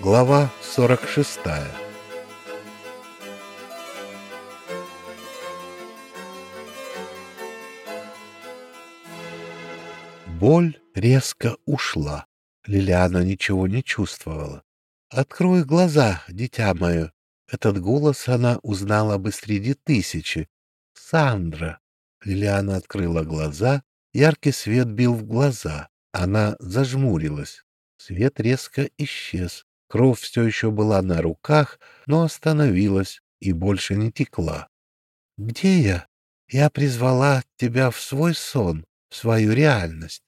Глава 46 Боль резко ушла. Лилиана ничего не чувствовала. «Открой глаза, дитя мое!» Этот голос она узнала бы среди тысячи. «Сандра!» Лилиана открыла глаза, яркий свет бил в глаза. Она зажмурилась. Свет резко исчез. Кровь все еще была на руках, но остановилась и больше не текла. «Где я? Я призвала тебя в свой сон, в свою реальность.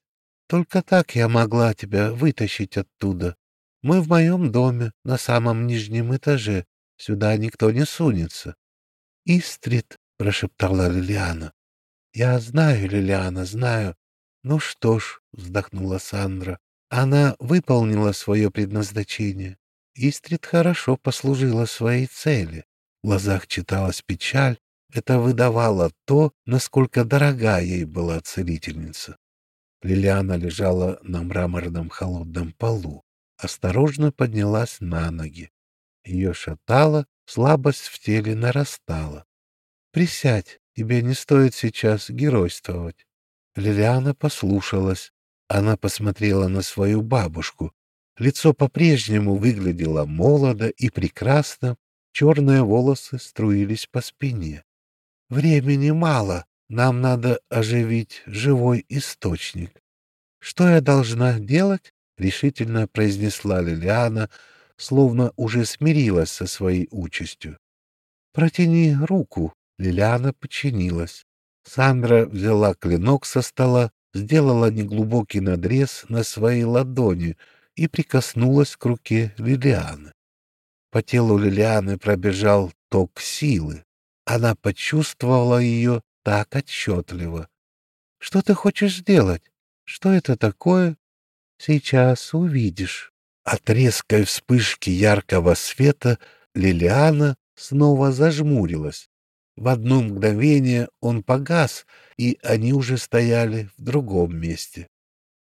Только так я могла тебя вытащить оттуда. Мы в моем доме, на самом нижнем этаже. Сюда никто не сунется». «Истрит», — прошептала Лилиана. «Я знаю, Лилиана, знаю. Ну что ж», — вздохнула Сандра, она выполнила свое предназначение. Истрид хорошо послужила своей цели. В глазах читалась печаль, это выдавало то, насколько дорога ей была целительница. Лилиана лежала на мраморном холодном полу, осторожно поднялась на ноги. Ее шатало, слабость в теле нарастала. «Присядь, тебе не стоит сейчас геройствовать». Лилиана послушалась, она посмотрела на свою бабушку. Лицо по-прежнему выглядело молодо и прекрасно, черные волосы струились по спине. «Времени мало, нам надо оживить живой источник». «Что я должна делать?» — решительно произнесла Лилиана, словно уже смирилась со своей участью. «Протяни руку», — Лилиана подчинилась. Сандра взяла клинок со стола сделала неглубокий надрез на своей ладони и прикоснулась к руке Лилианы. По телу Лилианы пробежал ток силы. Она почувствовала ее так отчетливо. — Что ты хочешь сделать? Что это такое? Сейчас увидишь. От резкой вспышки яркого света Лилиана снова зажмурилась. В одно мгновение он погас, и они уже стояли в другом месте.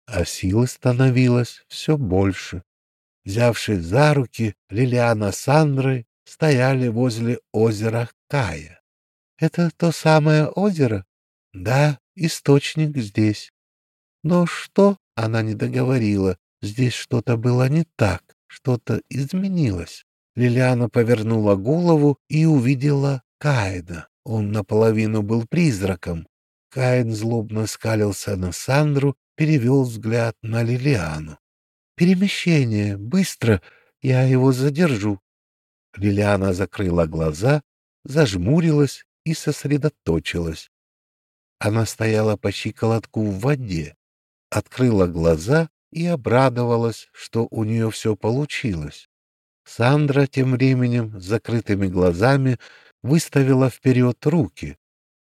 А силы становилось все больше. Взявшись за руки, Лилиана с Андрой стояли возле озера Кая. — Это то самое озеро? — Да, источник здесь. — Но что? — она не договорила. Здесь что-то было не так, что-то изменилось. Лилиана повернула голову и увидела Каина. Он наполовину был призраком. Каин злобно скалился на Сандру, перевел взгляд на Лилиану. «Перемещение! Быстро! Я его задержу!» Лилиана закрыла глаза, зажмурилась и сосредоточилась. Она стояла по щиколотку в воде, открыла глаза и обрадовалась, что у нее все получилось. Сандра тем временем с закрытыми глазами выставила вперед руки.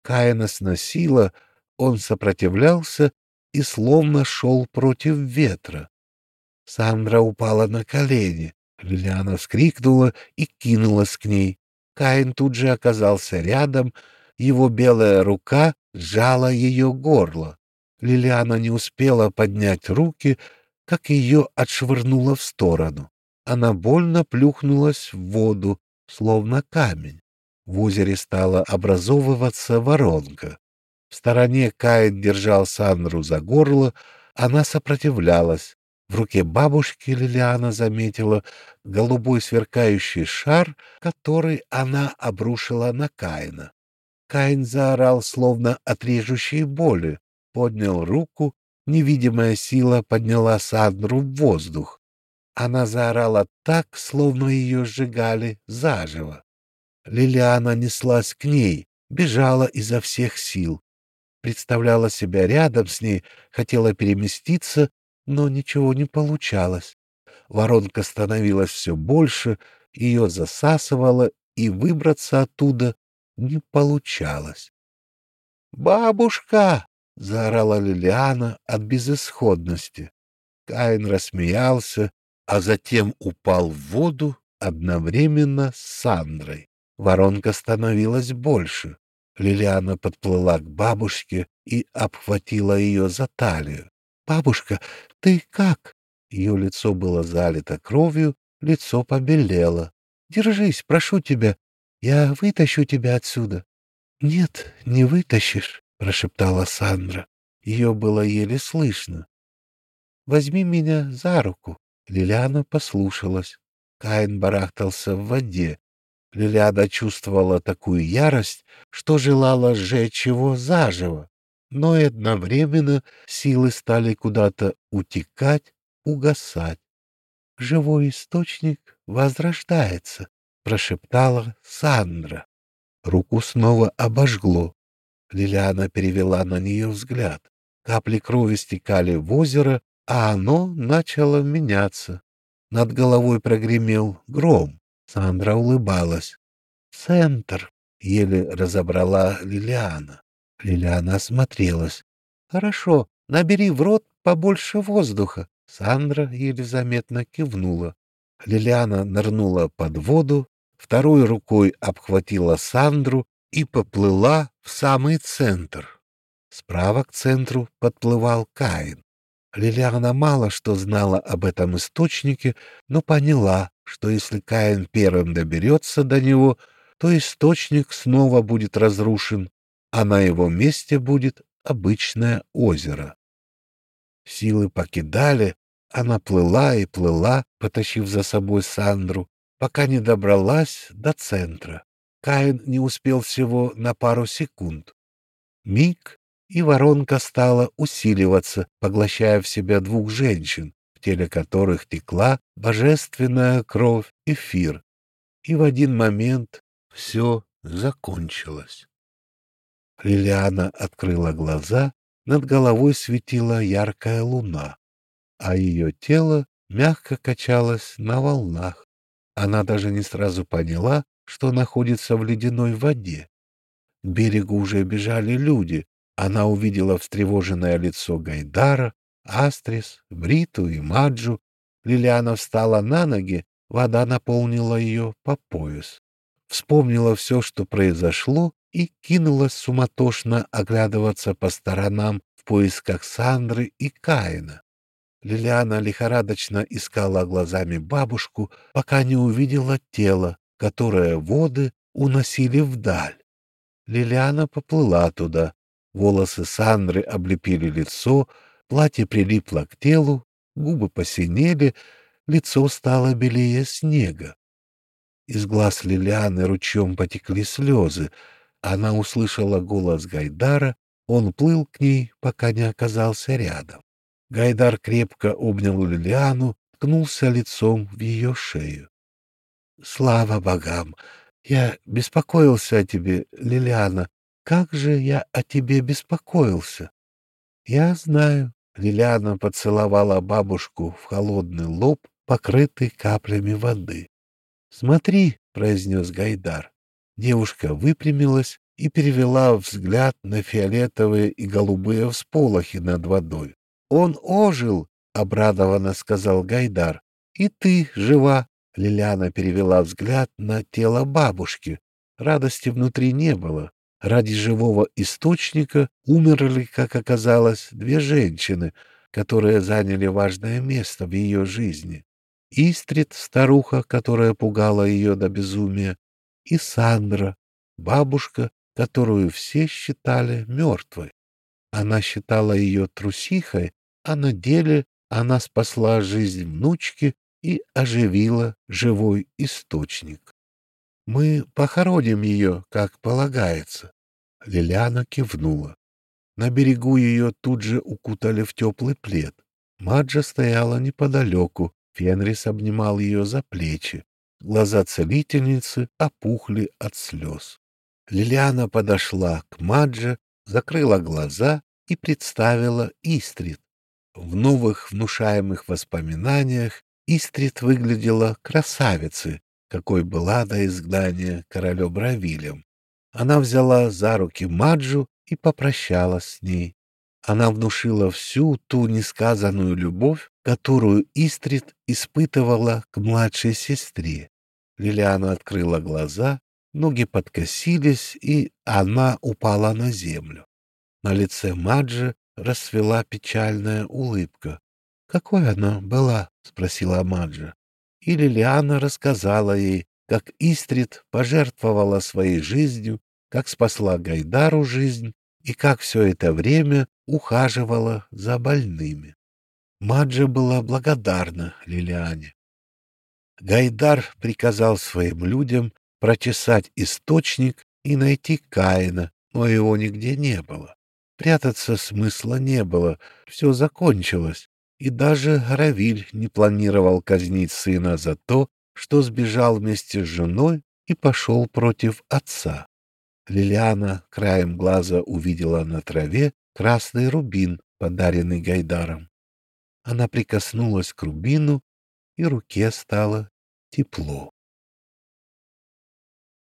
Каина сносила, он сопротивлялся и словно шел против ветра. Сандра упала на колени. Лилиана вскрикнула и кинулась к ней. Каин тут же оказался рядом, его белая рука сжала ее горло. Лилиана не успела поднять руки, как ее отшвырнуло в сторону. Она больно плюхнулась в воду, словно камень. В озере стала образовываться воронка. В стороне Каин держал Сандру за горло, она сопротивлялась. В руке бабушки Лилиана заметила голубой сверкающий шар, который она обрушила на Каина. Каин заорал, словно от режущей боли, поднял руку, невидимая сила подняла Сандру в воздух. Она заорала так, словно ее сжигали заживо. Лилиана неслась к ней, бежала изо всех сил. Представляла себя рядом с ней, хотела переместиться, но ничего не получалось. Воронка становилась все больше, ее засасывало, и выбраться оттуда не получалось. «Бабушка!» — заорала Лилиана от безысходности. Каин рассмеялся, а затем упал в воду одновременно с Сандрой. Воронка становилась больше. Лилиана подплыла к бабушке и обхватила ее за талию. «Бабушка, ты как?» Ее лицо было залито кровью, лицо побелело. «Держись, прошу тебя, я вытащу тебя отсюда». «Нет, не вытащишь», — прошептала Сандра. Ее было еле слышно. «Возьми меня за руку». Лилиана послушалась. Каин барахтался в воде. Лилиана чувствовала такую ярость, что желала сжечь его заживо. Но и одновременно силы стали куда-то утекать, угасать. «Живой источник возрождается», — прошептала Сандра. Руку снова обожгло. Лилиана перевела на нее взгляд. Капли крови стекали в озеро, а оно начало меняться. Над головой прогремел гром. Сандра улыбалась. «Центр!» — еле разобрала Лилиана. Лилиана осмотрелась. «Хорошо, набери в рот побольше воздуха». Сандра еле заметно кивнула. Лилиана нырнула под воду, второй рукой обхватила Сандру и поплыла в самый центр. Справа к центру подплывал Каин. Лилиана мало что знала об этом источнике, но поняла, что если Каин первым доберется до него, то источник снова будет разрушен, а на его месте будет обычное озеро. Силы покидали, она плыла и плыла, потащив за собой Сандру, пока не добралась до центра. Каин не успел всего на пару секунд. Миг, и воронка стала усиливаться, поглощая в себя двух женщин, в теле которых текла божественная кровь эфир. И в один момент все закончилось. Лилиана открыла глаза, над головой светила яркая луна, а ее тело мягко качалось на волнах. Она даже не сразу поняла, что находится в ледяной воде. К берегу уже бежали люди. Она увидела встревоженное лицо Гайдара, Астрис, Бриту и Маджу. Лилиана встала на ноги, вода наполнила ее по пояс. Вспомнила все, что произошло, и кинулась суматошно оглядываться по сторонам в поисках Сандры и Каина. Лилиана лихорадочно искала глазами бабушку, пока не увидела тело, которое воды уносили вдаль. Лилиана поплыла туда. Волосы Сандры облепили лицо, платье прилипло к телу, губы посинели, лицо стало белее снега. Из глаз Лилианы ручьем потекли слезы. Она услышала голос Гайдара, он плыл к ней, пока не оказался рядом. Гайдар крепко обнял Лилиану, ткнулся лицом в ее шею. Слава богам! Я беспокоился о тебе, Лилиана. Как же я о тебе беспокоился? Я знаю. Лилиана поцеловала бабушку в холодный лоб, покрытый каплями воды. Смотри, произнес Гайдар. Девушка выпрямилась и перевела взгляд на фиолетовые и голубые всполохи над водой. Он ожил, обрадованно сказал Гайдар. И ты жива. Лилиана перевела взгляд на тело бабушки. Радости внутри не было. Ради живого источника умерли, как оказалось, две женщины, которые заняли важное место в ее жизни. Истрит, старуха, которая пугала ее до безумия, и Сандра, бабушка, которую все считали мертвой. Она считала ее трусихой, а на деле она спасла жизнь внучки и оживила живой источник. Мы похороним ее, как полагается. Лилиана кивнула. На берегу ее тут же укутали в теплый плед. Маджа стояла неподалеку, Фенрис обнимал ее за плечи. Глаза целительницы опухли от слез. Лилиана подошла к Мадже, закрыла глаза и представила Истрит. В новых внушаемых воспоминаниях Истрит выглядела красавицей, какой была до изгнания королем Равилем. Она взяла за руки Маджу и попрощалась с ней. Она внушила всю ту несказанную любовь, которую Истрит испытывала к младшей сестре. Лилиана открыла глаза, ноги подкосились, и она упала на землю. На лице Маджи расцвела печальная улыбка. «Какой она была?» — спросила Маджа. И Лилиана рассказала ей, как Истрид пожертвовала своей жизнью, как спасла Гайдару жизнь и как все это время ухаживала за больными. Маджа была благодарна Лилиане. Гайдар приказал своим людям прочесать источник и найти Каина, но его нигде не было. Прятаться смысла не было, все закончилось, и даже Равиль не планировал казнить сына за то, что сбежал вместе с женой и пошел против отца. Лилиана краем глаза увидела на траве красный рубин, подаренный Гайдаром. Она прикоснулась к рубину, и руке стало тепло.